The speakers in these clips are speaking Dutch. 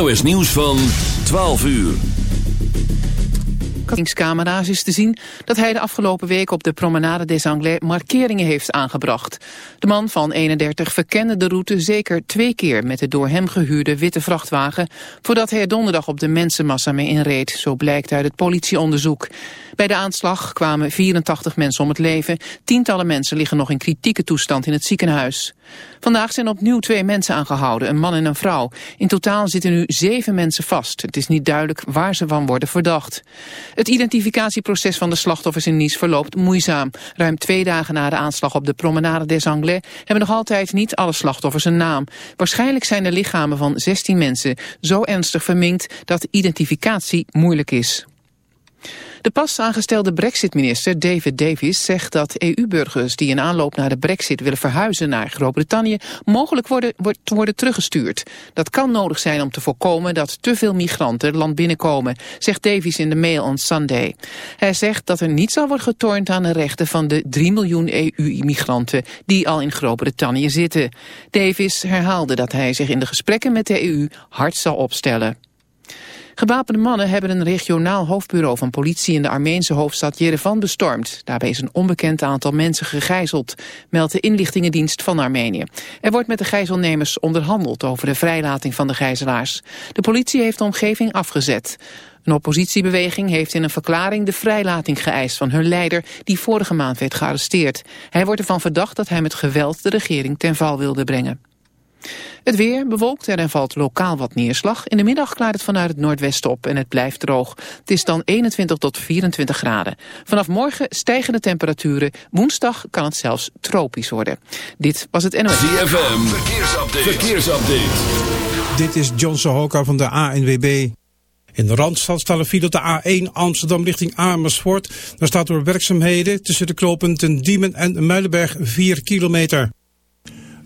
NOS Nieuws van 12 uur. Camera's is te zien dat hij de afgelopen week op de Promenade des Anglais markeringen heeft aangebracht. De man van 31 verkende de route zeker twee keer met de door hem gehuurde witte vrachtwagen voordat hij er donderdag op de mensenmassa mee inreed, zo blijkt uit het politieonderzoek. Bij de aanslag kwamen 84 mensen om het leven. Tientallen mensen liggen nog in kritieke toestand in het ziekenhuis. Vandaag zijn opnieuw twee mensen aangehouden, een man en een vrouw. In totaal zitten nu zeven mensen vast. Het is niet duidelijk waar ze van worden verdacht. Het identificatieproces van de slachtoffers in Nice verloopt moeizaam. Ruim twee dagen na de aanslag op de Promenade des Anglais... hebben nog altijd niet alle slachtoffers een naam. Waarschijnlijk zijn de lichamen van 16 mensen zo ernstig verminkt... dat identificatie moeilijk is. De pas aangestelde brexit-minister David Davis zegt dat EU-burgers die in aanloop naar de brexit willen verhuizen naar Groot-Brittannië mogelijk worden, worden teruggestuurd. Dat kan nodig zijn om te voorkomen dat te veel migranten het land binnenkomen, zegt Davis in de mail on Sunday. Hij zegt dat er niet zal worden getornd aan de rechten van de 3 miljoen EU-immigranten die al in Groot-Brittannië zitten. Davis herhaalde dat hij zich in de gesprekken met de EU hard zal opstellen. Gewapende mannen hebben een regionaal hoofdbureau van politie in de Armeense hoofdstad Jerevan bestormd. Daarbij is een onbekend aantal mensen gegijzeld, meldt de inlichtingendienst van Armenië. Er wordt met de gijzelnemers onderhandeld over de vrijlating van de gijzelaars. De politie heeft de omgeving afgezet. Een oppositiebeweging heeft in een verklaring de vrijlating geëist van hun leider die vorige maand werd gearresteerd. Hij wordt ervan verdacht dat hij met geweld de regering ten val wilde brengen. Het weer bewolkt en er valt lokaal wat neerslag. In de middag klaart het vanuit het noordwesten op en het blijft droog. Het is dan 21 tot 24 graden. Vanaf morgen stijgen de temperaturen. Woensdag kan het zelfs tropisch worden. Dit was het NOS. ZFM, verkeersupdate. verkeersupdate. Dit is John Sohoka van de ANWB. In de Randstad staat een file op de A1 Amsterdam richting Amersfoort. Daar staat door werkzaamheden tussen de knooppunten Diemen en Muidenberg 4 kilometer.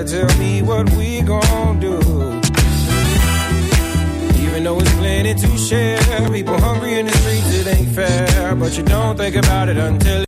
Somebody tell me what we gon' do. Even though it's plenty to share, people hungry in the streets, it ain't fair. But you don't think about it until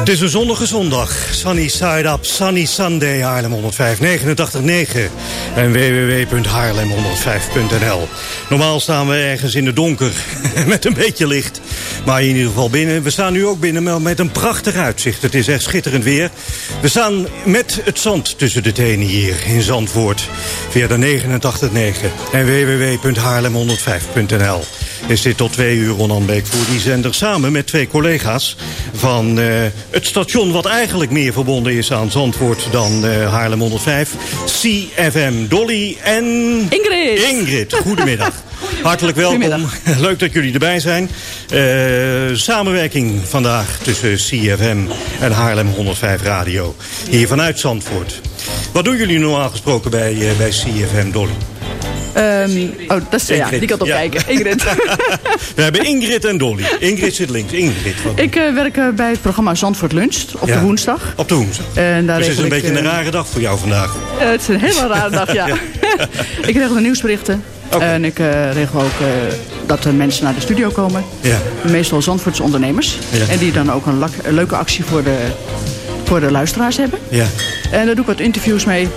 Het is een zonnige zondag. Sunny Side Up, Sunny Sunday, Haarlem 105, 89.9 en www.haarlem105.nl. Normaal staan we ergens in het donker met een beetje licht. Maar in ieder geval binnen. We staan nu ook binnen maar met een prachtig uitzicht. Het is echt schitterend weer. We staan met het zand tussen de tenen hier in Zandvoort. Via de 89.9 en www.haarlem105.nl is dit tot twee uur Ronan Beek voor die zender samen met twee collega's van eh, het station wat eigenlijk meer verbonden is aan Zandvoort dan eh, Haarlem 105. CFM Dolly en... Ingrid. Ingrid, goedemiddag. Hartelijk welkom. Leuk dat jullie erbij zijn. Eh, samenwerking vandaag tussen CFM en Haarlem 105 Radio. Hier vanuit Zandvoort. Wat doen jullie normaal gesproken bij, eh, bij CFM Dolly? Ehm, oh, dat is ja, die kant op Ja. kijken. Ingrid. We hebben Ingrid en Dolly. Ingrid zit links. Ingrid, ik eh, werk bij het programma Zandvoort Lunch op Ja. de woensdag. Op de woensdag. En daar dus het is een ik, beetje een rare dag voor jou vandaag. Het is een hele rare dag, ja. ik regel de nieuwsberichten. En ik eh, regel ook eh, dat de mensen naar de studio komen. Ja. Meestal Zandvoortse ondernemers. Ja. En die dan ook een, leuke actie voor de, voor de luisteraars hebben. Ja. En daar doe ik wat interviews mee.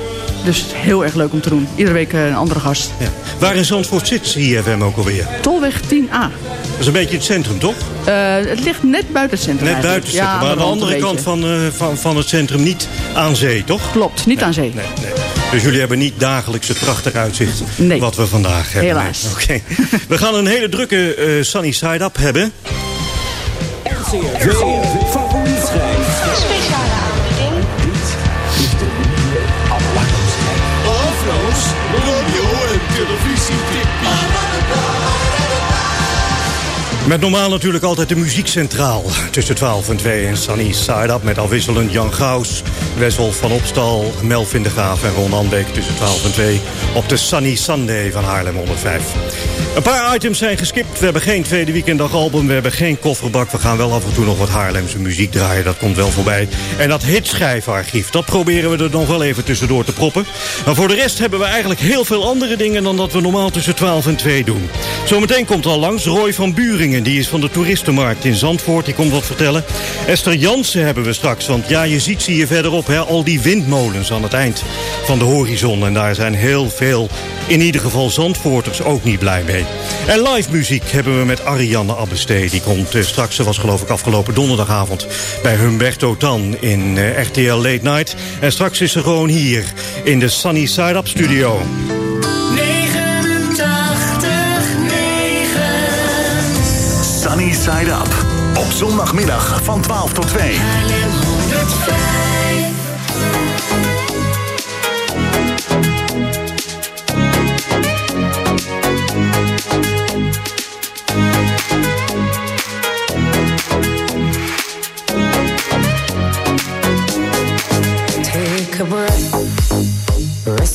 Dus heel erg leuk om te doen. Iedere week eh, een andere gast. ja. Waar in Zandvoort zit CFM ook alweer? Tolweg 10A. Dat is een beetje het centrum, toch? Het ligt net buiten het centrum Net buiten het centrum. Maar aan de andere kant van, van, van het centrum niet aan zee, toch? Klopt, niet aan zee. Nee, nee. Dus jullie hebben niet dagelijks het prachtig uitzicht Nee. wat we vandaag hebben. Helaas. We gaan een hele drukke eh, Sunny Side Up hebben. Speciale aanbieding. Afro's, radio en televisie. Met normaal natuurlijk altijd de muziek centraal. Tussen 12 en 2 en Sunny Side Up met afwisselend Jan Gaus, Wessel van Opstal, Melvin de Graaf en Ron Anbeek tussen 12 en 2 op de Sunny Sunday van Haarlem 105. Een paar items zijn geskipt. We hebben geen tweede weekendagalbum, we hebben geen kofferbak. We gaan wel af en toe nog wat Haarlemse muziek draaien, dat komt wel voorbij. En dat hitschijfarchief, dat proberen we er nog wel even tussendoor te proppen. Maar voor de rest hebben we eigenlijk heel veel andere dingen dan dat we normaal tussen 12 en 2 doen. Zometeen komt al langs Roy van Buringen die is van de toeristenmarkt in Zandvoort. Die komt wat vertellen. Esther Jansen hebben we straks, want ja, je ziet ze hier verderop... Hè, al die windmolens aan het eind van de horizon. En daar zijn heel veel, in ieder geval Zandvoorters, ook niet blij mee. En live muziek hebben we met Ariane Abbestee. Die komt eh, straks, ze was geloof ik afgelopen donderdagavond... bij Humberto Tan in eh, RTL Late Night. En straks is ze gewoon hier in de Sunny Side Up studio. 89, 9. Sunny Side Up. Op zondagmiddag van 12 tot 2.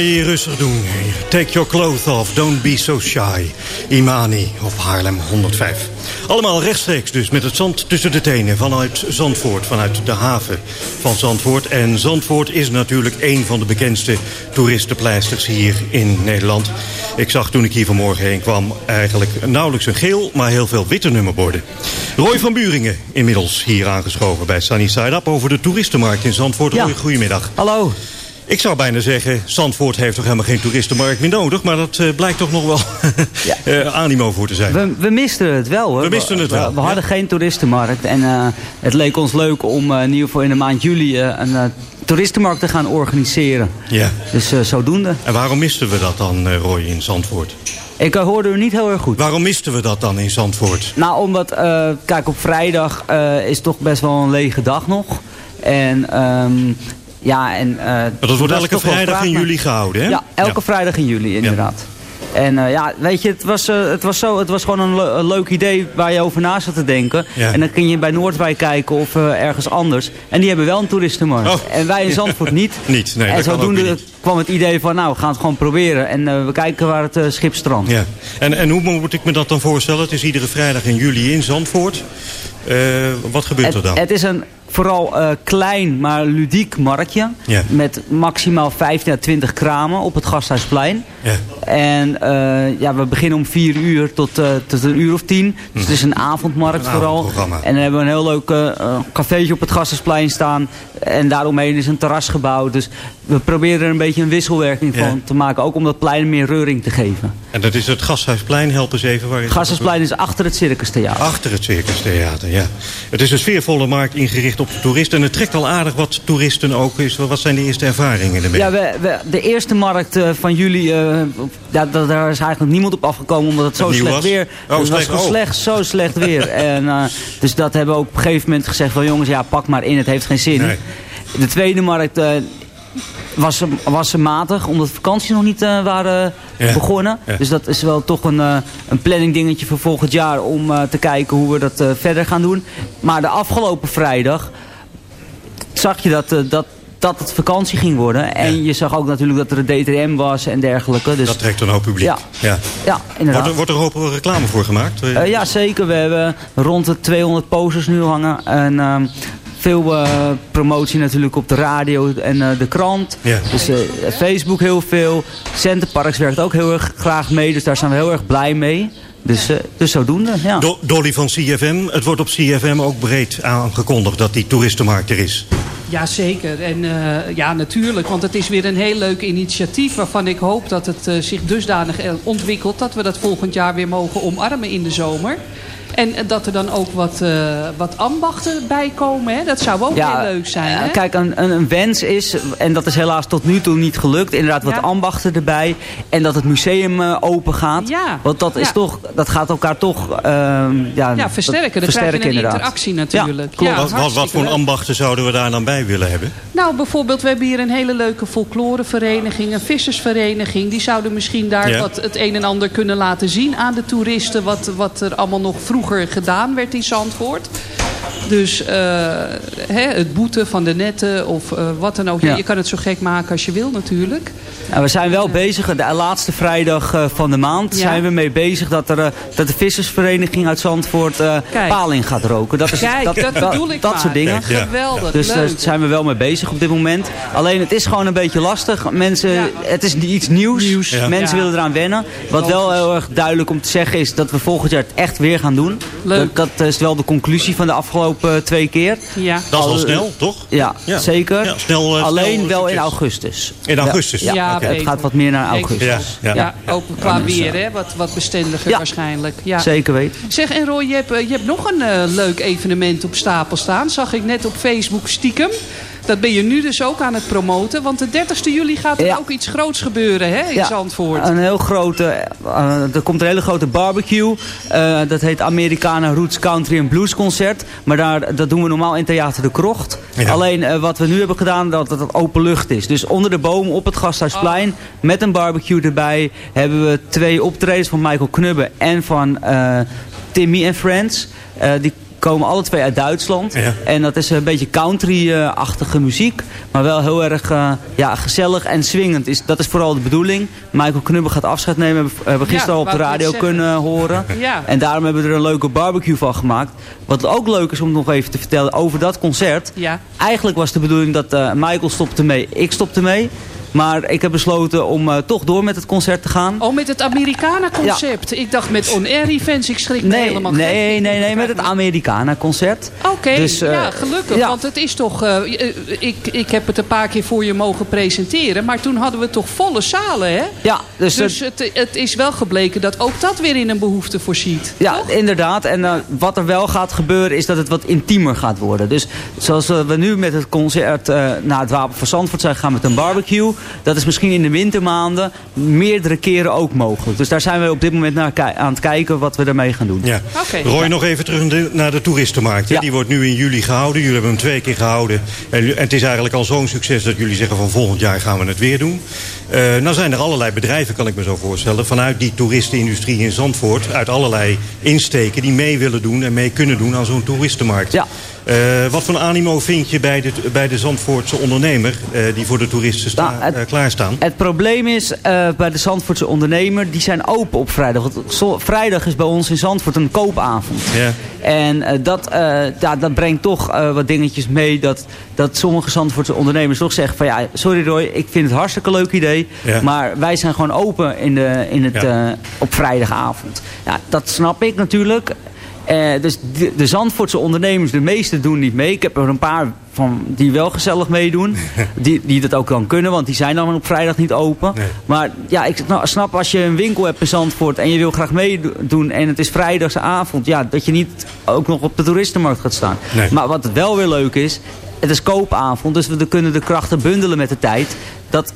Je rustig doen. Take your clothes off, don't be so shy. Imani op Haarlem 105. Allemaal rechtstreeks dus met het zand tussen de tenen vanuit Zandvoort. Vanuit de haven van Zandvoort. En Zandvoort is natuurlijk een van de bekendste toeristenpleisters hier in Nederland. Ik zag toen ik hier vanmorgen heen kwam eigenlijk nauwelijks een geel, maar heel veel witte nummerborden. Roy van Buringen inmiddels hier aangeschoven bij Sunny Side Up over de toeristenmarkt in Zandvoort. Ja. Roy, goedemiddag. Hallo. Ik zou bijna zeggen, Zandvoort heeft toch helemaal geen toeristenmarkt meer nodig. Maar dat eh, blijkt toch nog wel eh, animo voor te zijn. We, we misten het wel hoor. We misten het wel, We, we hadden geen toeristenmarkt. En eh, het leek ons leuk om eh, in ieder geval in de maand juli een eh, toeristenmarkt te gaan organiseren. Ja. Dus eh, zodoende. En waarom misten we dat dan, eh, Roy, in Zandvoort? Ik hoorde u niet heel erg goed. Waarom misten we dat dan in Zandvoort? Nou, omdat, eh, kijk, op vrijdag eh, is toch best wel een lege dag nog. En, ehm, ja, en... eh, Maar dat wordt elke vrijdag in juli gehouden, hè? Ja, elke Ja. vrijdag in juli, inderdaad. En eh, ja, weet je, het was, eh, het was, zo, het was gewoon een, le- een leuk idee waar je over na zat te denken. Ja. En dan kun je bij Noordwijk kijken of ergens anders. En die hebben wel een toeristenmarkt. Oh. En wij in Zandvoort niet. Niet, nee, en dat zodoende kwam het idee van, nou, we gaan het gewoon proberen. En we kijken waar het schip strandt. Ja. En, en hoe moet ik me dat dan voorstellen? Het is iedere vrijdag in juli in Zandvoort. Wat gebeurt er dan? het is een vooral eh, klein, maar ludiek marktje. Ja. Met maximaal 15 à 20 kramen op het Gasthuisplein. Ja. En eh, ja, we beginnen om 4 uur tot, eh, tot een uur of tien. Dus het is een avondmarkt Een vooral. En dan hebben we een heel leuk cafeetje op het Gasthuisplein staan. En daaromheen is een terras gebouwd. Dus we proberen er een beetje een wisselwerking Ja. van te maken. Ook om dat plein meer reuring te geven. En dat is het Gasthuisplein, help eens even. Waar is Het Gasthuisplein is achter het Circus Theater. Achter het Circus Theater, ja. Het is een sfeervolle markt ingericht op de toeristen. En het trekt al aardig wat toeristen ook. Is, wat zijn de eerste ervaringen ermee? Ja, we, we- de eerste markt van jullie, ja, da- daar is eigenlijk niemand op afgekomen omdat het zo Het slecht was? weer. Oh, het was slecht, gewoon oh. slecht, zo slecht weer. en, eh, dus dat hebben we ook op een gegeven moment gezegd van jongens, ja, pak maar in, het heeft geen zin. Nee. De tweede markt eh, was, was matig, omdat de vakanties nog niet eh, waren Ja. begonnen. Ja. Dus dat is wel toch een, eh, een planning dingetje voor volgend jaar om eh, te kijken hoe we dat eh, verder gaan doen. Maar de afgelopen vrijdag zag je dat, eh, dat, dat het vakantie ging worden. En je zag ook natuurlijk dat er een DTM was en dergelijke. Dus, Dat trekt een hoop publiek. Ja. ja. ja, inderdaad. Wordt er, wordt er hopelijk reclame voor gemaakt? Eh, ja, zeker. We hebben rond de 200 posters nu hangen. En ehm, veel eh, promotie natuurlijk op de radio en eh, de krant. Ja. Dus eh, Facebook heel veel. Centerparks werkt ook heel erg graag mee. Dus daar zijn we heel erg blij mee. Dus, eh, dus zodoende, ja. Do- Dolly van CFM. Het wordt op CFM ook breed aangekondigd dat die toeristenmarkt er is. Jazeker. En eh, ja, natuurlijk. Want het is weer een heel leuk initiatief waarvan ik hoop dat het eh, zich dusdanig ontwikkelt... dat we dat volgend jaar weer mogen omarmen in de zomer. En dat er dan ook wat, eh, wat ambachten bij komen. Hè? Dat zou ook heel leuk zijn. eh, Hè? Kijk, een, een, een wens is, en dat is helaas tot nu toe niet gelukt, inderdaad wat Ja. ambachten erbij. En dat het museum eh, open gaat. Ja. Want dat, is Ja. toch, dat gaat elkaar toch ehm, ja, ja, versterken. Dat- krijg je een inderdaad. interactie natuurlijk. klopt. Ja, wat, wat, wat voor leuk. ambachten zouden we daar dan bij willen hebben? Nou, bijvoorbeeld, we hebben hier een hele leuke folklorevereniging, een vissersvereniging. Die zouden misschien daar Ja. wat het een en ander kunnen laten zien aan de toeristen. Wat, wat er allemaal nog gedaan werd in Zandvoort. Dus eh, hè, het boeten van de netten of eh, wat dan ook. Ja. Je kan het zo gek maken als je wil natuurlijk. Ja, we zijn wel bezig, de laatste vrijdag eh, van de maand Ja. zijn we mee bezig dat, er, dat de vissersvereniging uit Zandvoort paling gaat roken. Dat, is, Kijk, dat Dat soort dingen. Ja. Geweldig, Dus daar zijn we wel mee bezig op dit moment. Alleen het is gewoon een beetje lastig. Mensen. Het is iets nieuws. Mensen willen eraan wennen. Wat wel heel erg duidelijk om te zeggen is dat we volgend jaar het echt weer gaan doen. Leuk. Dat, dat is wel de conclusie van de afgelopen eh, twee keer. Ja. Dat is wel Al- snel, toch? Ja, Ja. zeker. Ja, snel, eh, Alleen snel wel in augustus. In augustus? Ja, Ja, het gaat wat meer naar augustus. Ja, ja. Ja, ook qua weer, hè? Wat, wat bestendiger Ja. waarschijnlijk. Ja. Zeker weten. Zeg, en Roy, je hebt, eh, je hebt nog een leuk evenement op stapel staan. Zag ik net op Facebook stiekem. Dat ben je nu dus ook aan het promoten. Want de 30ste juli gaat er Ja. ook iets groots gebeuren hè, in Ja, Zandvoort. Een heel grote, eh, er komt een hele grote barbecue. Eh, dat heet Americana Roots Country and Blues Concert. Maar daar, dat doen we normaal in Theater de Krocht. Ja. Alleen eh, wat we nu hebben gedaan, dat dat het open lucht is. Dus onder de boom op het Gasthuisplein, Oh. met een barbecue erbij, hebben we twee optredens van Michael Knubbe en van eh, Timmy and Friends. Eh, die komen alle twee uit Duitsland. Ja. En dat is een beetje country-achtige muziek. Maar wel heel erg eh, ja, gezellig en swingend. Is, dat is vooral de bedoeling. Michael Knubbe gaat afscheid nemen. Hebben we hebben gisteren Ja, al op de radio kunnen horen. Ja. En daarom hebben we er een leuke barbecue van gemaakt. Wat ook leuk is om nog even te vertellen over dat concert. Ja. Eigenlijk was de bedoeling dat eh, Michael stopte mee, ik stopte mee. Maar ik heb besloten om eh, toch door met het concert te gaan. Oh, met het Americana-concept. Ik dacht met on-air events. Ik schrik me Nee, helemaal nee, gek. nee, nee, met het Americana-concert. Oké, Dus, eh, ja, gelukkig. ja. Want het is toch... eh, ik, ik heb het een paar keer voor je mogen presenteren. Maar toen hadden we toch volle zalen, hè? Ja, dus, Dus het, het is wel gebleken dat ook dat weer in een behoefte voorziet. Ja, inderdaad. En wat er wel gaat gebeuren is dat het wat intiemer gaat worden. Dus zoals we nu met het concert naar het Wapen van Zandvoort zijn gegaan met een barbecue... Dat is misschien in de wintermaanden meerdere keren ook mogelijk. Dus daar zijn we op dit moment naar aan het kijken wat we daarmee gaan doen. Ja. Oké. Roy, nog even terug naar de, naar de toeristenmarkt. Ja. Die wordt nu in juli gehouden. Jullie hebben hem twee keer gehouden. En, en het is eigenlijk al zo'n succes dat jullie zeggen van volgend jaar gaan we het weer doen. Eh nou zijn er allerlei bedrijven, kan ik me zo voorstellen... vanuit die toeristenindustrie in Zandvoort... uit allerlei insteken die mee willen doen en mee kunnen doen aan zo'n toeristenmarkt. Ja. Eh, wat voor animo vind je bij de, bij de Zandvoortse ondernemer... eh, die voor de toeristen sta- Nou, het- eh, klaarstaan? Het probleem is bij de Zandvoortse ondernemer, die zijn open op vrijdag. Want zo- vrijdag is bij ons in Zandvoort een koopavond. Ja. En dat, ja, dat brengt toch wat dingetjes mee dat, dat sommige Zandvoortse ondernemers toch zeggen van ja, sorry Roy, ik vind het hartstikke leuk idee. Ja. Maar wij zijn gewoon open in de, in het, Ja. op vrijdagavond. Ja, dat snap ik natuurlijk. Eh, dus de, de Zandvoortse ondernemers, de meeste doen niet mee. Ik heb er een paar van die wel gezellig meedoen. die, die dat ook dan kunnen, want die zijn dan op vrijdag niet open. Nee. Maar ja, ik nou, snap als je een winkel hebt in Zandvoort en je wil graag meedoen en het is vrijdagavond, ja, dat je niet ook nog op de toeristenmarkt gaat staan. Nee. Maar wat wel weer leuk is, het is koopavond, dus we kunnen de krachten bundelen met de tijd. Dat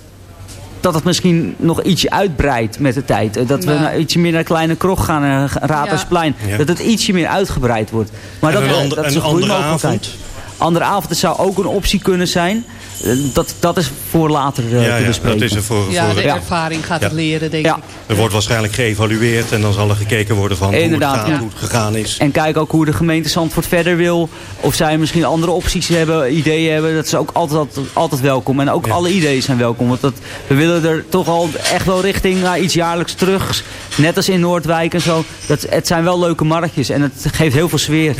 dat het misschien nog ietsje uitbreidt met de tijd. Eh, Dat we Nou. ietsje meer naar Kleine Krog gaan, en Raadhuisplein. Ja. Dat het ietsje meer uitgebreid wordt. Maar En dat, een eh, dat is een een goede andere mogelijkheid. avond? Andere avond zou ook een optie kunnen zijn. Eh, Dat, dat is voor later eh, ja, te ja, bespreken. dat is er voor, Ja, voor de Ja. ervaring gaat Ja. het leren, denk Ja. ik. Er wordt waarschijnlijk geëvalueerd en dan zal er gekeken worden van Inderdaad, hoe, het gaan, ja. hoe het gegaan is. En kijk ook hoe de gemeente Zandvoort verder wil. Of zij misschien andere opties hebben, ideeën hebben. Dat is ook altijd, altijd welkom. En ook Ja. alle ideeën zijn welkom. Want dat, we willen er toch al echt wel richting naar iets jaarlijks terug. Net als in Noordwijk en zo. Dat, het zijn wel leuke marktjes. En het geeft heel veel sfeer.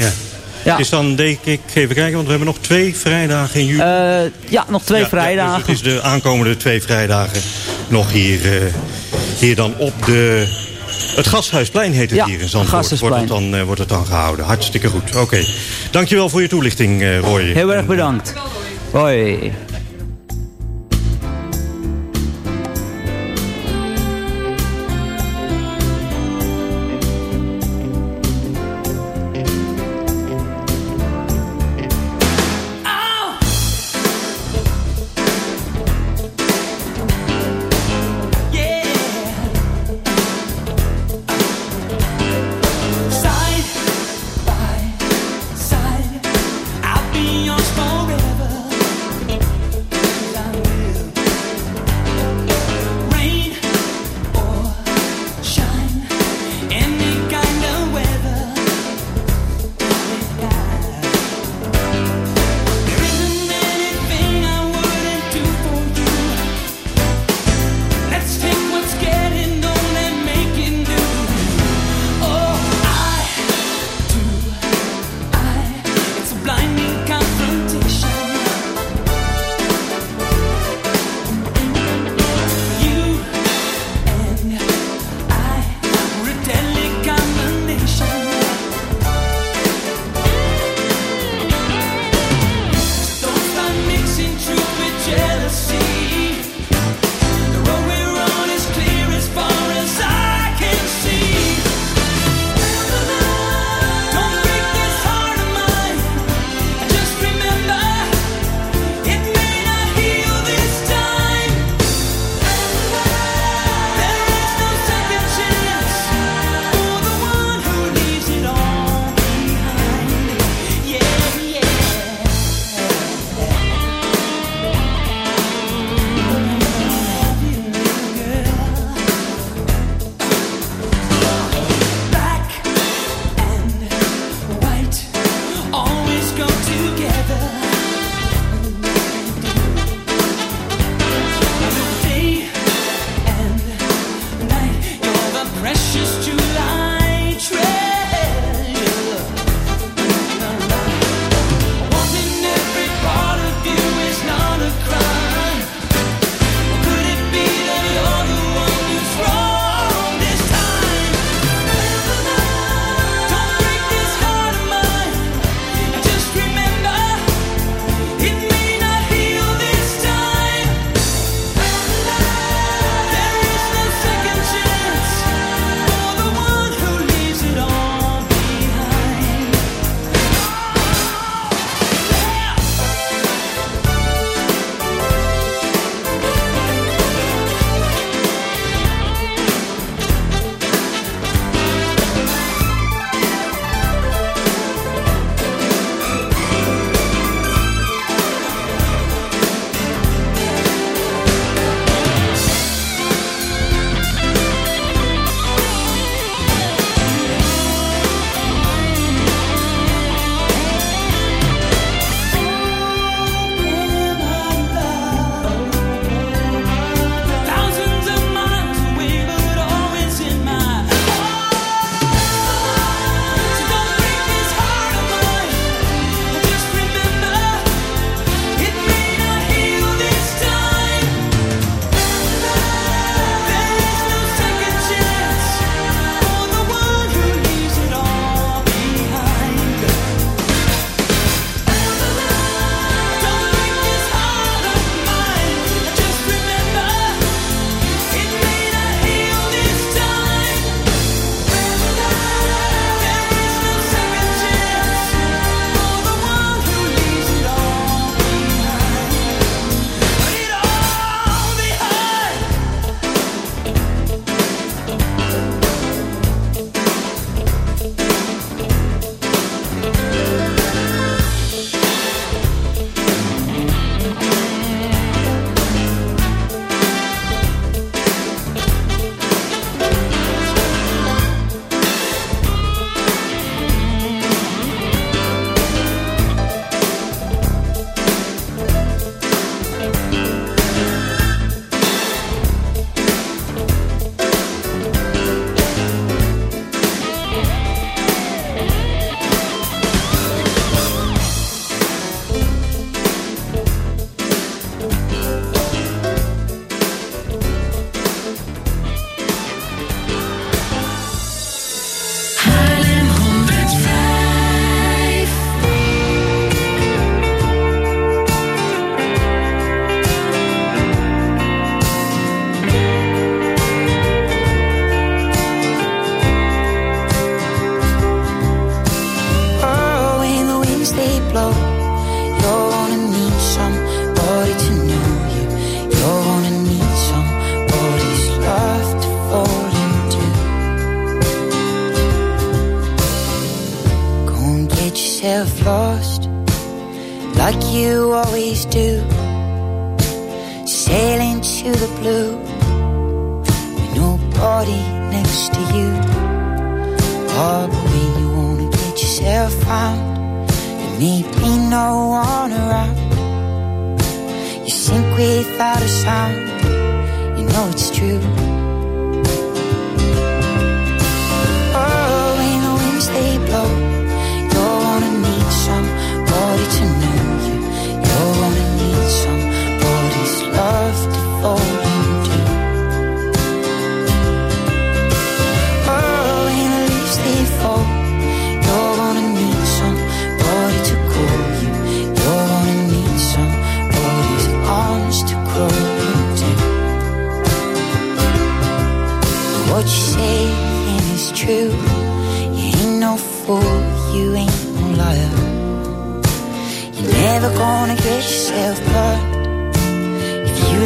Ja. Ja. Is dan, denk ik, even kijken, want we hebben nog twee vrijdagen in juli. Eh, ja, nog twee Ja, ja, vrijdagen. dus het is de aankomende twee vrijdagen nog hier, eh, hier dan op de... Het Gasthuisplein heet het Ja, hier in Zandvoort. Wordt het, dan, eh, wordt het dan gehouden. Hartstikke goed. Oké. Dankjewel voor je toelichting, Roy. Heel erg bedankt. Hoi.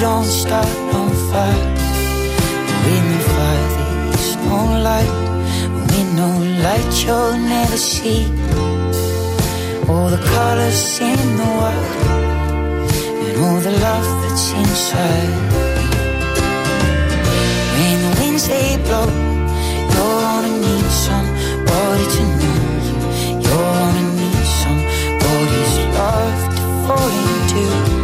Don't start on fire. With no fire, there's no light. With no light, you'll never see all the colors in the world and all the love that's inside. When the winds they blow, you're gonna need somebody to know you. You're gonna need somebody's love to fall into.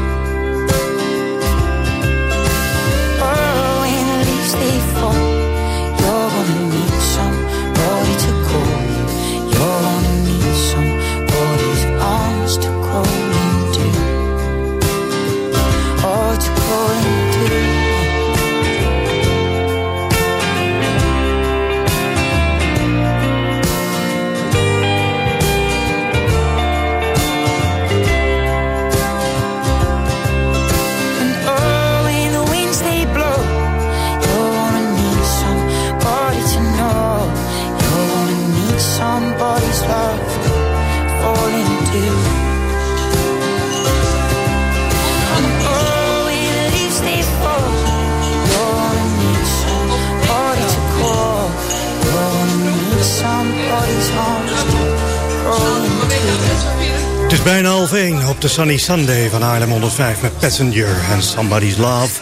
Bijna half één op de Sunny Sunday van Haarlem 105 met Passenger en Somebody's Love.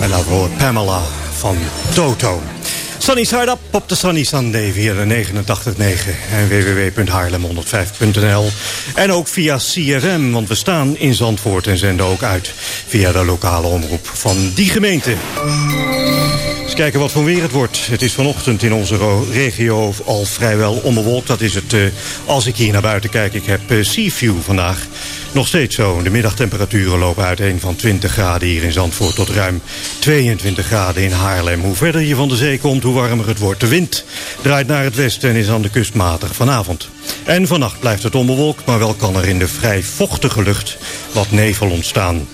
En daarvoor Pamela van Toto. Sunny Side Up op de Sunny Sunday via de 89.9 en www.haarlem105.nl. En ook via CRM, want we staan in Zandvoort en zenden ook uit via de lokale omroep van die gemeente. Kijken wat voor weer het wordt. Het is vanochtend in onze regio al vrijwel onbewolkt. Dat is het eh, als ik hier naar buiten kijk. Ik heb eh, Sea View vandaag. Nog steeds zo. De middagtemperaturen lopen uiteen van 20 graden hier in Zandvoort... tot ruim 22 graden in Haarlem. Hoe verder je van de zee komt, hoe warmer het wordt. De wind draait naar het westen en is aan de kust matig vanavond. En vannacht blijft het onbewolkt, maar wel kan er in de vrij vochtige lucht wat nevel ontstaan.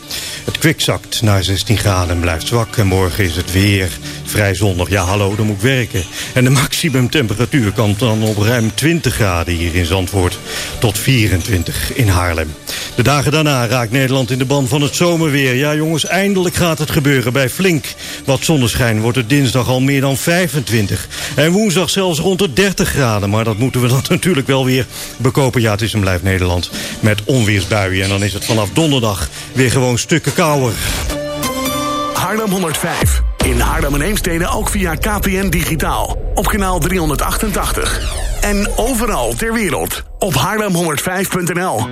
Het kwik zakt naar 16 graden en blijft zwak. En morgen is het weer vrij zonnig. Ja, hallo, dan moet ik werken. En de maximumtemperatuur kan dan op ruim 20 graden hier in Zandvoort... tot 24 in Haarlem. De dagen daarna raakt Nederland in de ban van het zomerweer. Ja, jongens, eindelijk gaat het gebeuren. Bij flink wat zonneschijn wordt het dinsdag al meer dan 25. En woensdag zelfs rond de 30 graden. Maar dat moeten we dan natuurlijk wel weer bekopen. Ja, het is en blijft Nederland met onweersbuien. En dan is het vanaf donderdag weer gewoon stukken kouder. Haarlem 105. In Haarlem en Heemstede ook via KPN Digitaal. Op kanaal 388. En overal ter wereld op haarlem105.nl.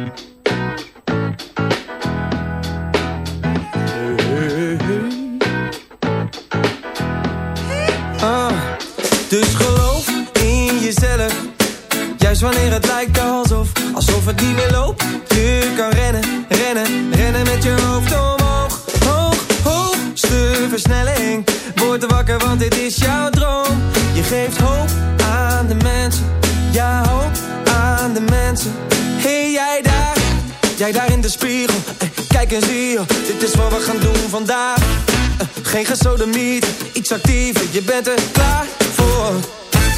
Juist wanneer het lijkt alsof, alsof het niet meer loopt. Je kan rennen, rennen, rennen met je hoofd omhoog. Hoog, hoogste versnelling. Word wakker, want dit is jouw droom. Je geeft hoop aan de mensen. Ja, hoop aan de mensen. Hey, jij daar, jij daar in de spiegel. Eh, Kijk en zie dit is wat we gaan doen vandaag. Eh, Geen gesodemiet, iets actiever, je bent er klaar voor.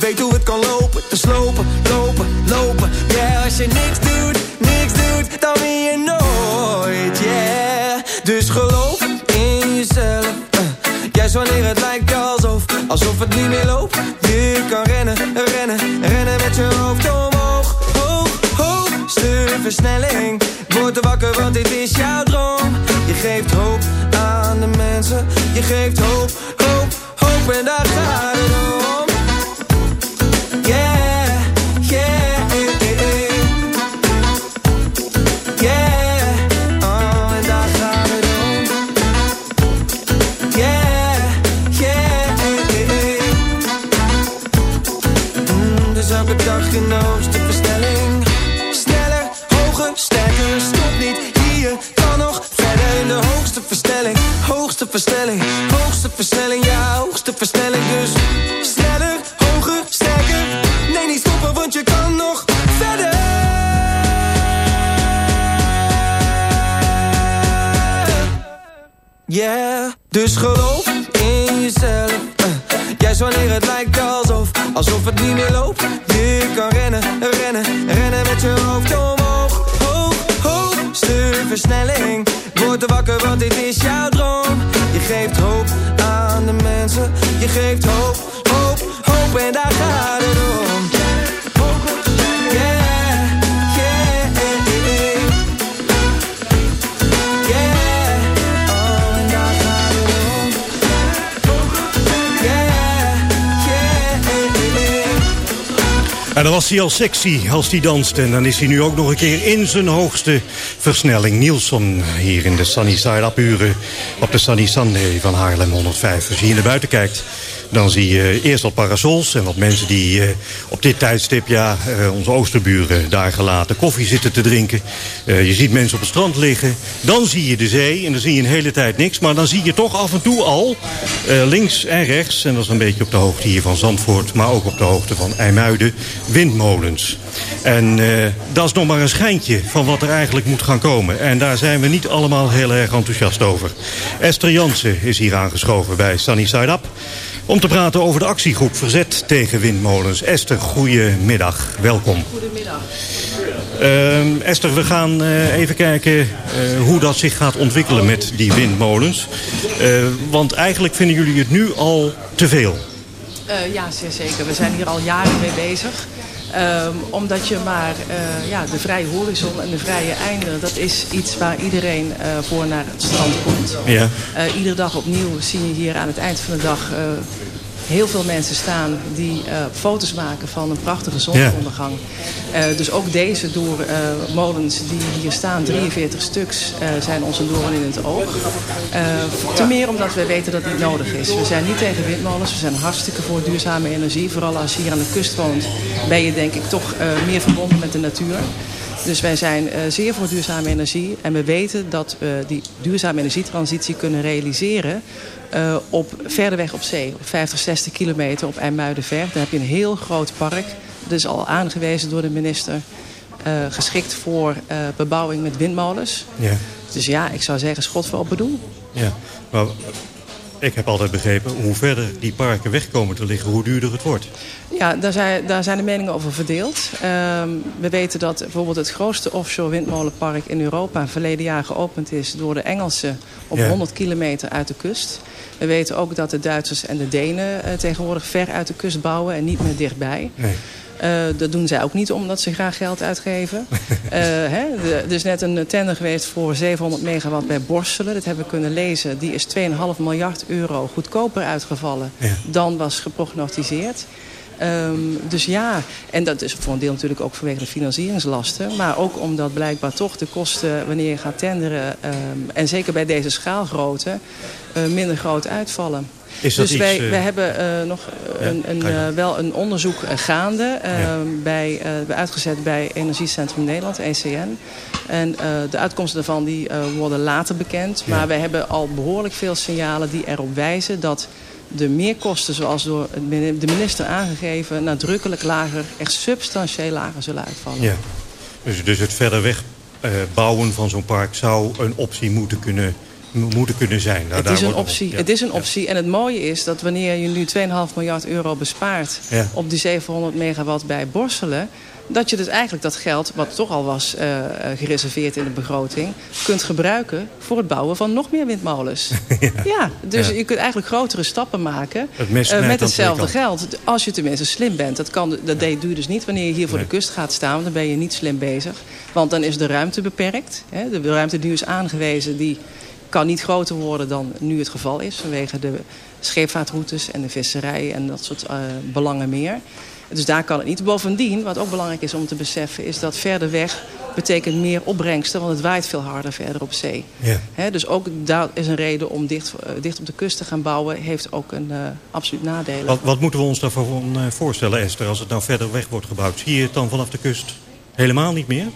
Weet hoe het kan lopen Te slopen, lopen, lopen. Yeah, als je niks doet, niks doet Dan win je nooit, yeah. Dus geloof in jezelf eh. Juist wanneer het lijkt alsof Alsof het niet meer loopt. Je kan rennen, rennen, rennen met je hoofd omhoog. Hoog, hoogste versnelling. Word er wakker want dit is jouw droom. Je geeft hoop aan de mensen Je geeft hoop Dus geloof in jezelf. Eh. Juist wanneer het lijkt alsof Alsof het niet meer loopt. Je kan rennen, rennen, rennen met je hoofd omhoog. Hoog, hoogste versnelling. Word er wakker want dit is jouw droom. Je geeft hoop aan de mensen. Je geeft hoop, hoop, hoop en daar gaat het dan was hij al sexy als hij danste. En dan is hij nu ook nog een keer in zijn hoogste versnelling. Nielsen hier in de Sunny Side Up op de Sunny Sunday van Haarlem 105. Als je hier naar buiten kijkt, dan zie je eerst wat parasols... en wat mensen die eh, op dit tijdstip, ja, eh, onze oosterburen daar gelaten... koffie zitten te drinken. Eh, je ziet mensen op het strand liggen. Dan zie je de zee en dan zie je een hele tijd niks. Maar dan zie je toch af en toe al eh, links en rechts... en dat is een beetje op de hoogte hier van Zandvoort... maar ook op de hoogte van IJmuiden, windmolens. En eh, dat is nog maar een schijntje van wat er eigenlijk moet gaan komen. En daar zijn we niet allemaal heel erg enthousiast over. Esther Jansen is hier aangeschoven bij Sunny Side Up... om te praten over de actiegroep Verzet tegen windmolens. Esther, goedemiddag. Welkom. Goedemiddag. Ehm, Esther, we gaan eh, even kijken eh, hoe dat zich gaat ontwikkelen met die windmolens. Eh, want eigenlijk vinden jullie het nu al te veel. Ja, zeer zeker. We zijn hier al jaren mee bezig. Ehm, omdat je maar eh, ja, de vrije horizon en de vrije einden, dat is iets waar iedereen eh, voor naar het strand komt. Ja. Eh, iedere dag opnieuw zie je hier aan het eind van de dag heel veel mensen staan die eh, foto's maken van een prachtige zonsondergang. Eh, dus ook deze door eh, molens die hier staan, 43 stuks, zijn ons een doorn in het oog. Te meer omdat we weten dat niet nodig is. We zijn niet tegen windmolens, we zijn hartstikke voor duurzame energie. Vooral als je hier aan de kust woont, ben je denk ik toch meer verbonden met de natuur. Dus wij zijn eh, zeer voor duurzame energie. En we weten dat we die duurzame energietransitie kunnen realiseren... eh, op verder weg op zee, op 50, 60 kilometer op IJmuidenver. Daar heb je een heel groot park. Dat is al aangewezen door de minister. eh, geschikt voor bebouwing met windmolens. Ja. Dus ja, ik zou zeggen, schot voor open doel. Ja, maar ik heb altijd begrepen... hoe verder die parken wegkomen te liggen, hoe duurder het wordt. Ja, daar zijn, daar zijn de meningen over verdeeld. Ehm, we weten dat bijvoorbeeld het grootste offshore windmolenpark in Europa... verleden jaar geopend is door de Engelsen op Ja. 100 kilometer uit de kust. We weten ook dat de Duitsers en de Denen eh, tegenwoordig ver uit de kust bouwen... en niet meer dichtbij. Nee. Eh, dat doen zij ook niet omdat ze graag geld uitgeven. Eh, hè, er is net een tender geweest voor 700 megawatt bij Borselen. Dat hebben we kunnen lezen. Die is 2,5 miljard euro goedkoper uitgevallen Ja. dan was geprognosticeerd. Ehm, dus ja, en dat is voor een deel natuurlijk ook vanwege de financieringslasten. Maar ook omdat blijkbaar toch de kosten wanneer je gaat tenderen... ehm, en zeker bij deze schaalgrootte, eh, minder groot uitvallen. Is dat dus iets, wij, eh, wij hebben eh, nog een, een, eh, wel een onderzoek eh, gaande. eh, bij, eh, uitgezet bij Energiecentrum Nederland, ECN. En eh, de uitkomsten daarvan die, eh, worden later bekend. Maar wij hebben al behoorlijk veel signalen die erop wijzen... dat de meerkosten, zoals door de minister aangegeven... nadrukkelijk lager, echt substantieel lager zullen uitvallen. Ja. Dus, dus het verder weg eh, bouwen van zo'n park zou een optie moeten kunnen, moeten kunnen zijn. Nou, Het is, een optie. ja. het is een optie. En het mooie is dat wanneer je nu 2,5 miljard euro bespaart... Ja. op die 700 megawatt bij Borselen... dat je dus eigenlijk dat geld, wat toch al was eh, eh, gereserveerd in de begroting... kunt gebruiken voor het bouwen van nog meer windmolens. ja. dus Ja. je kunt eigenlijk grotere stappen maken Het eh, met hetzelfde geld. Als je tenminste slim bent. Dat, kan, dat doe je dus niet wanneer je hier voor Nee. de kust gaat staan. Want dan ben je niet slim bezig. Want dan is de ruimte beperkt. Hè. De ruimte die is aangewezen... die kan niet groter worden dan nu het geval is. Vanwege de scheepvaartroutes en de visserij en dat soort eh, belangen meer. Dus daar kan het niet. Bovendien, wat ook belangrijk is om te beseffen... is dat verder weg betekent meer opbrengsten. Want het waait veel harder verder op zee. Ja. Dus ook daar is een reden om dicht, eh, dicht op de kust te gaan bouwen. Heeft ook een eh, absoluut nadelen. Wat, wat moeten we ons daarvoor voorstellen, Esther, als het nou verder weg wordt gebouwd? Zie je het dan vanaf de kust helemaal niet meer?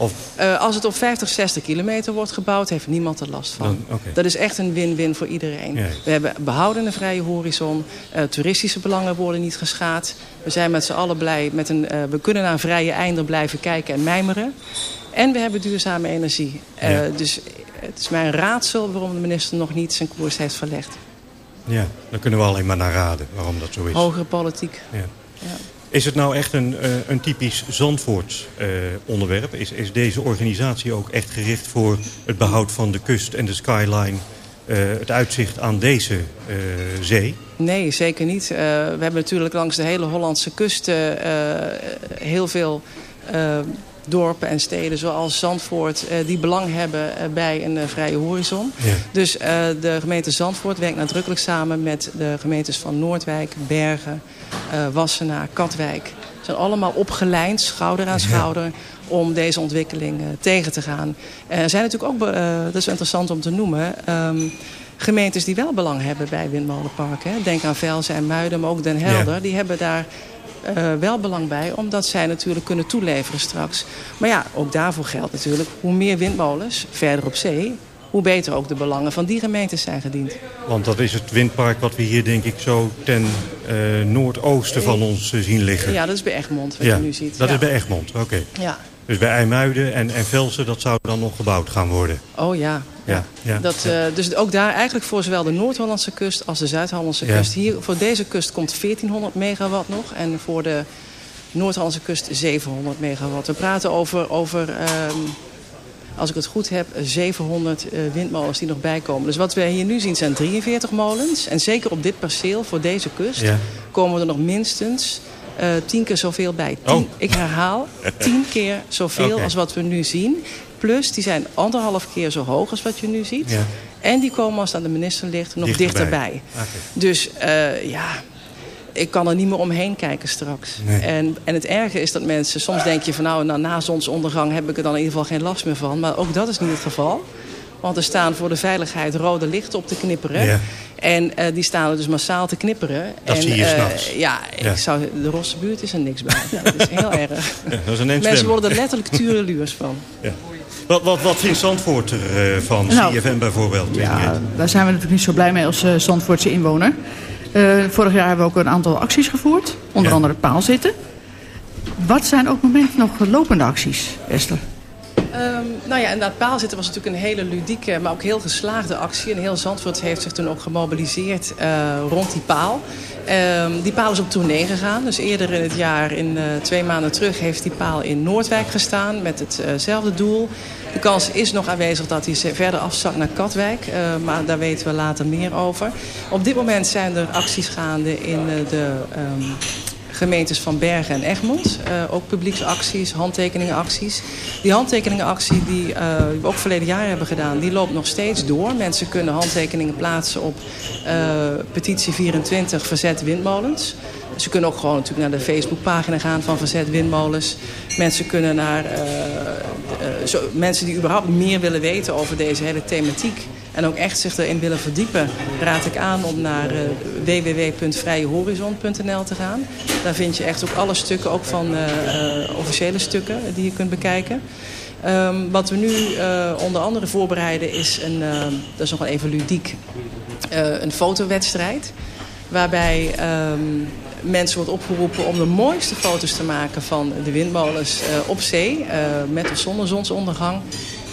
Of, Eh, als het op 50, 60 kilometer wordt gebouwd, heeft niemand er last van. Dan-. Dat is echt een win-win voor iedereen. Ja. We hebben behouden een vrije horizon. Eh, toeristische belangen worden niet geschaad. We zijn met z'n allen blij. Met een, eh, we kunnen naar een vrije einde blijven kijken en mijmeren. En we hebben duurzame energie. Ja. Dus het is mij een raadsel waarom de minister nog niet zijn koers heeft verlegd. ja, dan kunnen we alleen maar naar raden waarom dat zo is. Hogere politiek. Ja. Ja. Is het nou echt een, eh, een typisch Zandvoorts eh, onderwerp? Is, is deze organisatie ook echt gericht voor het behoud van de kust en de skyline... eh, het uitzicht aan deze zee? Nee, zeker niet. We hebben natuurlijk langs de hele Hollandse kust heel veel dorpen en steden zoals Zandvoort... eh, die belang hebben eh, bij een eh, vrije horizon. Ja. Dus de gemeente Zandvoort werkt nadrukkelijk samen met de gemeentes van Noordwijk, Bergen, Wassenaar, Katwijk. Ze zijn allemaal opgelijnd, schouder aan schouder, om deze ontwikkeling tegen te gaan. Er zijn natuurlijk ook, dat is interessant om te noemen... ehm, gemeentes die wel belang hebben bij windmolenparken. Denk aan Velzen en Muiden, maar ook Den Helder. Ja. Die hebben daar eh, wel belang bij, omdat zij natuurlijk kunnen toeleveren straks. Maar ja, ook daarvoor geldt natuurlijk, hoe meer windmolens verder op zee... hoe beter ook de belangen van die gemeentes zijn gediend. Want dat is het windpark wat we hier denk ik zo ten eh, noordoosten van ons eh, zien liggen. Ja, dat is bij Egmond, wat Ja, je nu ziet. dat ja. is bij Egmond, oké. Ja. Dus bij IJmuiden en, en Velsen, dat zou dan nog gebouwd gaan worden? Oh ja. Ja, ja. Dat, eh, dus ook daar eigenlijk voor zowel de Noord-Hollandse kust als de Zuid-Hollandse kust. Hier, voor deze kust komt 1400 megawatt nog. En voor de Noord-Hollandse kust 700 megawatt. We praten over, over ehm, als ik het goed heb, 700 eh, windmolens die nog bijkomen. Dus wat we hier nu zien zijn 43 molens. En zeker op dit perceel, voor deze kust, komen er nog minstens eh, tien keer zoveel bij. Tien, Oh. Ik herhaal, tien keer zoveel als wat we nu zien. Plus, die zijn anderhalf keer zo hoog als wat je nu ziet. Ja. En die komen als het aan de minister ligt nog Dichterbij. Dus eh, ja, ik kan er niet meer omheen kijken straks. Nee. En, en het erge is dat mensen, soms denk je van nou, nou na zonsondergang heb ik er dan in ieder geval geen last meer van. Maar ook dat is niet het geval. Want er staan voor de veiligheid rode lichten op te knipperen. Ja. En eh, die staan er dus massaal te knipperen. Dat en, zie je s'nachts. ja, ik Ja. Zou, de rosse buurt is er niks bij. Dat is heel erg. Ja, dat is Mensen worden er letterlijk tureluurs van. Ja. Wat, wat, wat vindt Zandvoort er eh, van? Nou, CFM bijvoorbeeld? Ja, daar zijn we natuurlijk niet zo blij mee als eh, Zandvoortse inwoner. Eh, vorig jaar hebben we ook een aantal acties gevoerd. Onder Ja. andere paalzitten. Wat zijn op het moment nog lopende acties, Esther? Ehm, nou ja, inderdaad, paalzitten was natuurlijk een hele ludieke, maar ook heel geslaagde actie. En heel Zandvoort heeft zich toen ook gemobiliseerd eh, rond die paal. Ehm, die paal is op tournee gegaan. Dus eerder in het jaar, in eh, twee maanden terug, heeft die paal in Noordwijk gestaan met hetzelfde doel. De kans is nog aanwezig dat hij verder afzakt naar Katwijk. eh, maar daar weten we later meer over. Op dit moment zijn er acties gaande in eh, de ehm, gemeentes van Bergen en Egmond. Eh, ook publieksacties, handtekeningenacties. Die handtekeningenactie die, eh, die we ook verleden jaar hebben gedaan... die loopt nog steeds door. Mensen kunnen handtekeningen plaatsen op eh, petitie 24 Verzet Windmolens. Ze kunnen ook gewoon natuurlijk naar de Facebookpagina gaan van Verzet Windmolens. Mensen kunnen naar zo, mensen die überhaupt meer willen weten over deze hele thematiek. En ook echt zich erin willen verdiepen, raad ik aan om naar uh, www.vrijehorizon.nl te gaan. Daar vind je echt ook alle stukken, ook van uh, officiële stukken, die je kunt bekijken. Um, wat we nu onder andere voorbereiden is een, dat is nog wel even ludiek, een fotowedstrijd. Waarbij um, mensen wordt opgeroepen om de mooiste foto's te maken van de windmolens op zee. met of zonder zonsondergang.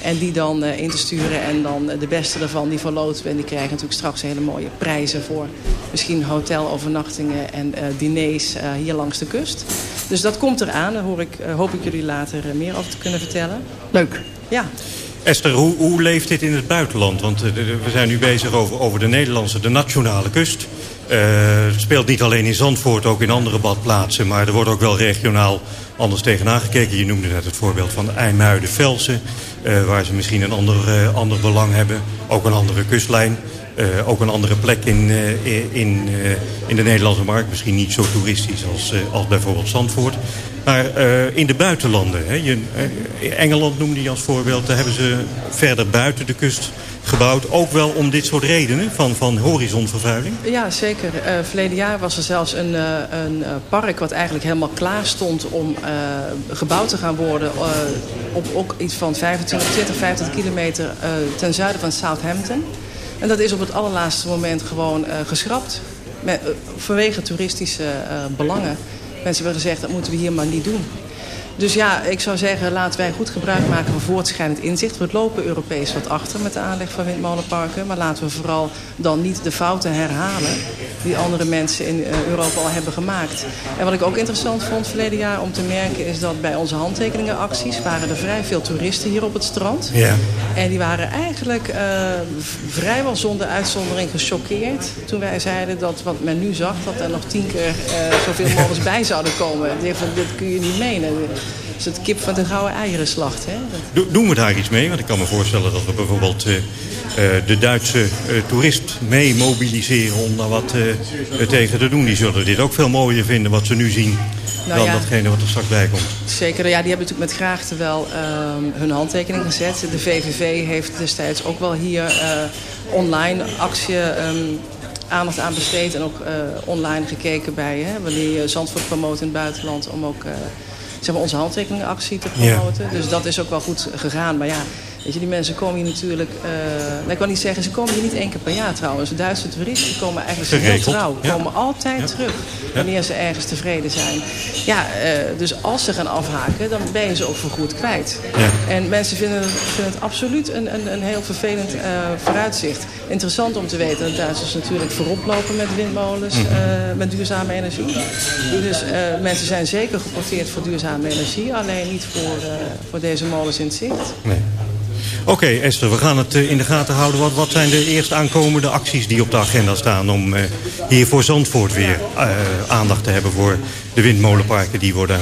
En die dan uh, in te sturen. En dan uh, de beste daarvan die verloten we. En die krijgen natuurlijk straks hele mooie prijzen voor misschien hotelovernachtingen en uh, diners hier langs de kust. Dus dat komt eraan. Daar hoor ik, hoop ik jullie later meer over te kunnen vertellen. Leuk. Ja. Esther, hoe, hoe leeft dit in het buitenland? Want we zijn nu bezig over, over de Nederlandse, de nationale kust. het speelt niet alleen in Zandvoort, ook in andere badplaatsen. Maar er wordt ook wel regionaal anders tegenaan gekeken. Je noemde net het voorbeeld van IJmuiden-Velsen. Uh, waar ze misschien een ander, uh, ander belang hebben. Ook een andere kustlijn. Uh, ook een andere plek in, in, in de Nederlandse markt. Misschien niet zo toeristisch als, als bijvoorbeeld Zandvoort. Maar in de buitenlanden. Hè, je, Engeland noemde je als voorbeeld. Daar hebben ze verder buiten de kust gebouwd. Ook wel om dit soort redenen van, van horizonvervuiling? Ja, zeker. Uh, verleden jaar was er zelfs een, uh, een park wat eigenlijk helemaal klaar stond om gebouwd te gaan worden. op ook iets van 25, 20, 25 kilometer ten zuiden van Southampton. En dat is op het allerlaatste moment gewoon geschrapt. Met, vanwege toeristische belangen. Mensen hebben gezegd, dat moeten we hier maar niet doen. Dus ja, ik zou zeggen, laten wij goed gebruik maken van voortschrijdend inzicht. We lopen Europees wat achter met de aanleg van windmolenparken. Maar laten we vooral dan niet de fouten herhalen die andere mensen in Europa al hebben gemaakt. En wat ik ook interessant vond verleden jaar om te merken... is dat bij onze handtekeningenacties waren er vrij veel toeristen hier op het strand. Ja. En die waren eigenlijk uh, vrijwel zonder uitzondering gechoqueerd... toen wij zeiden dat wat men nu zag, dat er nog tien keer uh, zoveel mogelijk bij zouden komen. Dit kun je niet menen. Is het kip van de gouden eieren slacht. Hè? Do doen we daar iets mee? Want ik kan me voorstellen dat we bijvoorbeeld uh, uh, de Duitse uh, toerist mee mobiliseren om daar wat tegen te doen. Die zullen dit ook veel mooier vinden wat ze nu zien. Nou, dan ja, datgene wat er straks bij komt. Zeker, ja, die hebben natuurlijk met graagte wel um, hun handtekening gezet. De VVV heeft destijds ook wel hier online actie... Um, aandacht aan besteed en ook uh, online gekeken bij hè, wanneer je Zandvoort promoot in het buitenland om ook uh, zeg maar, onze handtekeningactie te promoten. Ja. Dus dat is ook wel goed gegaan. Maar ja, weet je, die mensen komen hier natuurlijk... Uh, nou, ik kan niet zeggen, ze komen hier niet één keer per jaar trouwens. Duitse toeristen komen eigenlijk heel trouw. Ja. komen altijd ja. terug wanneer ze ergens tevreden zijn. Ja, uh, dus als ze gaan afhaken, dan ben je ze ook voorgoed kwijt. Ja. En mensen vinden, vinden het absoluut een, een, een heel vervelend uh, vooruitzicht. Interessant om te weten dat Duitsers natuurlijk voorop lopen met windmolens, mm -hmm. met duurzame energie. Dus mensen zijn zeker geporteerd voor duurzame energie, alleen niet voor, voor deze molens in het zicht. Nee. Oké Esther, we gaan het uh, in de gaten houden. Wat, wat zijn de eerst aankomende acties die op de agenda staan... om uh, hier voor Zandvoort weer uh, aandacht te hebben voor de windmolenparken die, worden,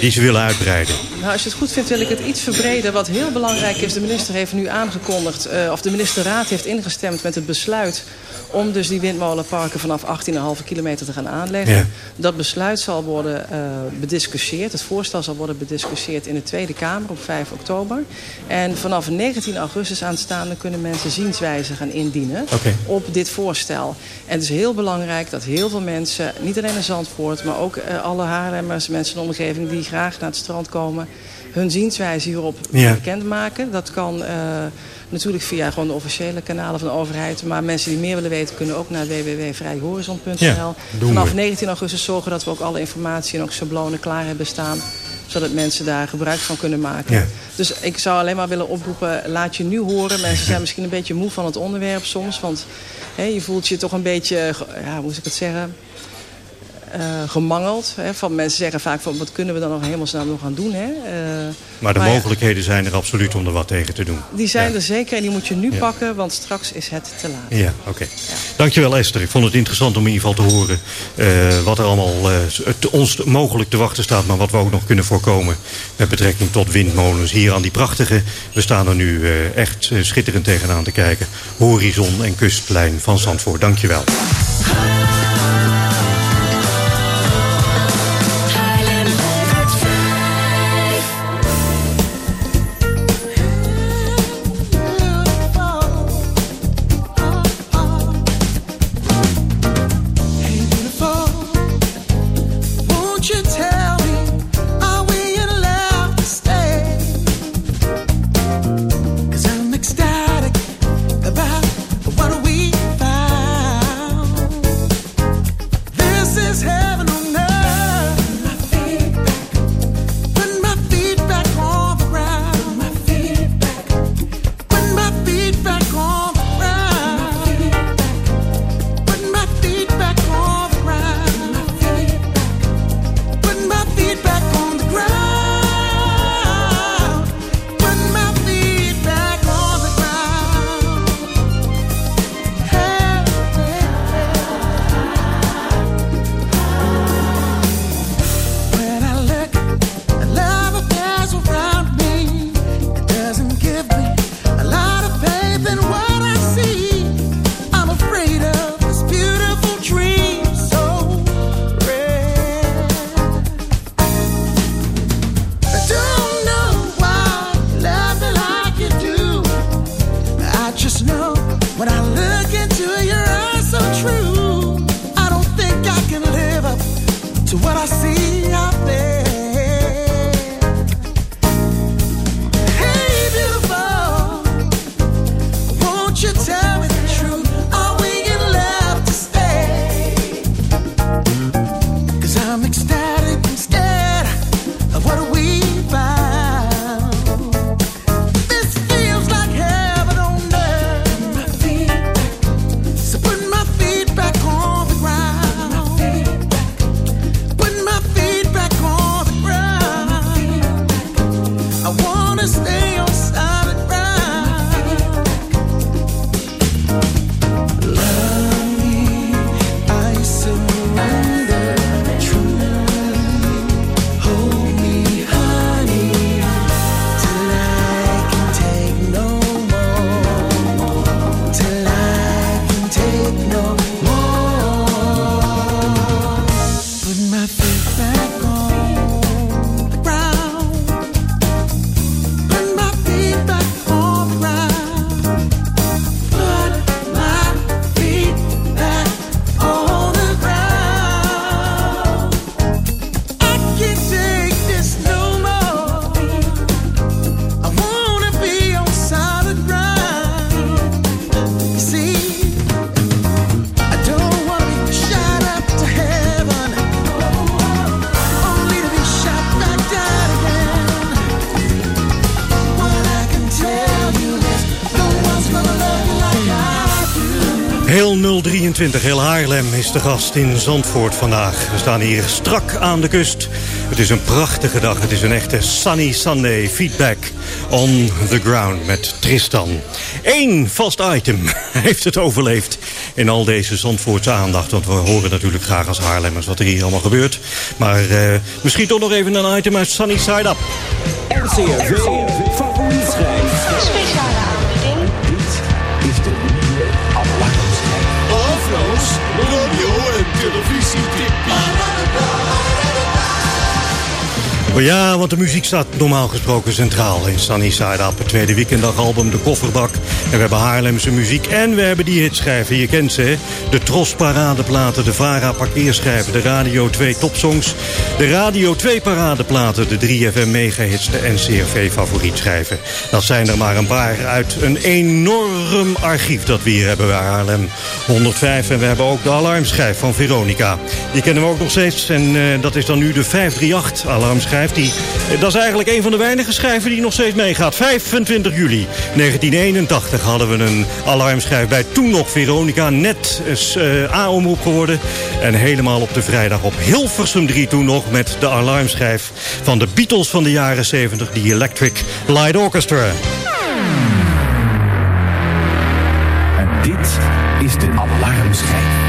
die ze willen uitbreiden? Nou, als je het goed vindt wil ik het iets verbreden. Wat heel belangrijk is, de minister heeft nu aangekondigd... of de ministerraad heeft ingestemd met het besluit om dus die windmolenparken vanaf 18,5 kilometer te gaan aanleggen. Ja. Dat besluit zal worden uh, bediscussieerd. Het voorstel zal worden bediscussieerd in de Tweede Kamer op 5 oktober. En vanaf 19 augustus aanstaande kunnen mensen zienswijzen gaan indienen okay. op dit voorstel. En het is heel belangrijk dat heel veel mensen, niet alleen in Zandvoort... maar ook uh, alle Haarlemmers, mensen in de omgeving die graag naar het strand komen... hun zienswijze hierop ja. bekendmaken. Dat kan... Uh, Natuurlijk via gewoon de officiële kanalen van de overheid. Maar mensen die meer willen weten kunnen ook naar www.vrijhorizon.nl. Ja, Vanaf we. 19 augustus zorgen dat we ook alle informatie en ook schablonen klaar hebben staan. Zodat mensen daar gebruik van kunnen maken. Ja. Dus ik zou alleen maar willen oproepen, laat je nu horen. Mensen zijn misschien een beetje moe van het onderwerp soms. Want hé, je voelt je toch een beetje, ja, hoe moet ik het zeggen... Uh, gemangeld. Hè, van mensen zeggen vaak van wat kunnen we dan nog hemelsnaam nog gaan doen. Hè? Uh, maar de maar mogelijkheden ja, zijn er absoluut om er wat tegen te doen. Die zijn ja. er zeker en die moet je nu ja. pakken, want straks is het te laat. Ja, oké. Okay. Dankjewel Esther. Ik vond het interessant om in ieder geval te horen uh, wat er allemaal te ons mogelijk te wachten staat. Maar wat we ook nog kunnen voorkomen met betrekking tot windmolens. Hier aan die prachtige, we staan er nu echt schitterend tegenaan te kijken. Horizon en kustlijn van Zandvoort. Dankjewel. 20 heel Haarlem is de gast in Zandvoort vandaag. We staan hier strak aan de kust. Het is een prachtige dag. Het is een echte sunny Sunday feedback on the ground met Tristan. Eén vast item heeft het overleefd in al deze Zandvoortse aandacht. Want we horen natuurlijk graag als Haarlemmers wat er hier allemaal gebeurt. Maar eh, misschien toch nog even een item uit Sunny Side Up. Radio en televisie. Oh ja, want de muziek staat normaal gesproken centraal in Sunny Side Up. Het tweede weekendagalbum De Kofferbak. En we hebben Haarlemse muziek en we hebben die hitschrijven. Je kent ze, hè? De Tros Paradeplaten, de Vara Parkeerschijven, de Radio 2 Topsongs. De Radio 2 Paradeplaten, de 3FM Megahits, de NCRV Favorietschijven. Dat zijn er maar een paar uit een enorm archief dat we hier hebben bij Haarlem 105. En we hebben ook de alarmschijf van Veronica. Die kennen we ook nog steeds en eh, dat is dan nu de 538 alarmschijf. Dat is eigenlijk een van de weinige schijven die nog steeds meegaat. 25 juli 1981 hadden we een alarmschijf bij toen nog Veronica. Net eh, A-omroep geworden. En helemaal op de vrijdag op Hilversum 3 toen nog met de alarmschijf van de Beatles van de jaren 70. Die Electric Light Orchestra. En dit is de alarmschijf.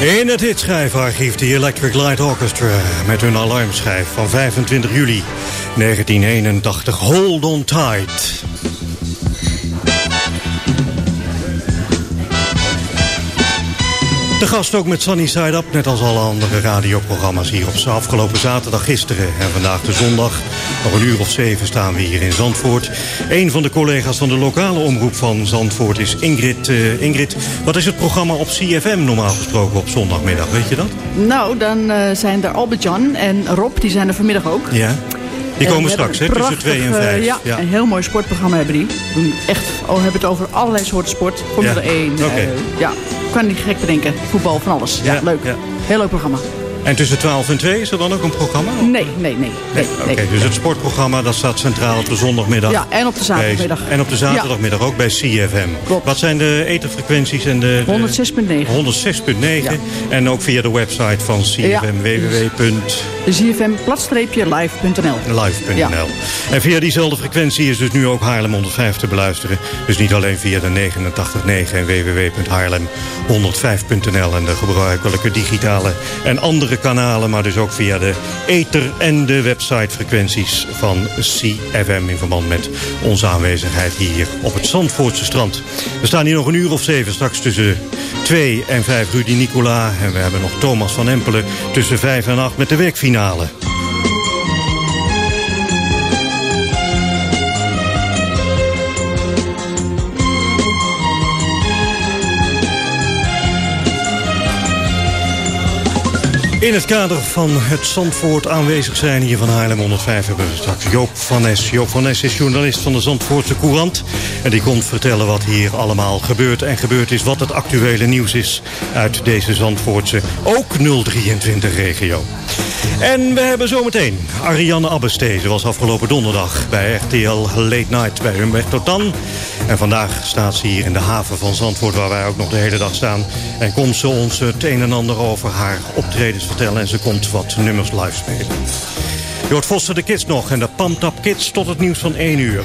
In het hitschrijfarchief de Electric Light Orchestra met hun alarmschijf van 25 juli 1981. Hold on tight. De gast ook met Sunny Side Up, net als alle andere radioprogramma's hier op afgelopen zaterdag gisteren. En vandaag de zondag, nog een uur of zeven staan we hier in Zandvoort. Een van de collega's van de lokale omroep van Zandvoort is Ingrid. Eh, Ingrid, wat is het programma op CFM normaal gesproken op zondagmiddag, weet je dat? Nou, dan eh, zijn er Albert-Jan en Rob, die zijn er vanmiddag ook. Ja. Die En komen straks, hè, tussen prachtig, twee en eh, vijf. ja, een heel mooi sportprogramma hebben die. Doen echt, oh, hebben het over allerlei soorten sport. Formule Ja, 1. oké. eh, ja, kan niet gek bedenken. Voetbal, van alles. Ja, leuk. Heel leuk programma. En tussen 12 en 2 is er dan ook een programma? Nee, nee, nee. nee, Nee, Oké, dus het sportprogramma dat staat centraal op de zondagmiddag. Ja, en op de zaterdagmiddag. Bij- en op de zaterdagmiddag ook bij CFM. Klopt. Wat zijn de etherfrequenties en de... de- 106.9. 106.9. En ook via de website van CFM, Ja. www.live.nl. ZFM live.nl. Ja. En via diezelfde frequentie is dus nu ook Haarlem 105 te beluisteren. Dus niet alleen via de 89.9 en www.haarlem105.nl... en de gebruikelijke digitale en andere kanalen... maar dus ook via de ether- en de websitefrequenties van CFM... in verband met onze aanwezigheid hier op het Zandvoortse strand. We staan hier nog een uur of zeven, straks tussen 2 en 5 Rudy Nicola. En we hebben nog Thomas van Empelen tussen 5 en 8 met de werkfinale. In het kader van het Zandvoort aanwezig zijn hier van Haarlem 105 hebben we straks Joop van Nes. Joop van Nes is journalist van de Zandvoortse Courant. En die komt vertellen wat hier allemaal gebeurt en gebeurd is. Wat het actuele nieuws is uit deze Zandvoortse, ook 023-regio. En we hebben zometeen Ariane Abbestee. Ze was afgelopen donderdag bij RTL Late Night bij Humberto Tan. En vandaag staat ze hier in de haven van Zandvoort... waar wij ook nog de hele dag staan. En komt ze ons het een en ander over haar optredens vertellen... en ze komt wat nummers live spelen. Je hoort Foster de Kids nog en de Pam Tap Kids tot het nieuws van 1 uur.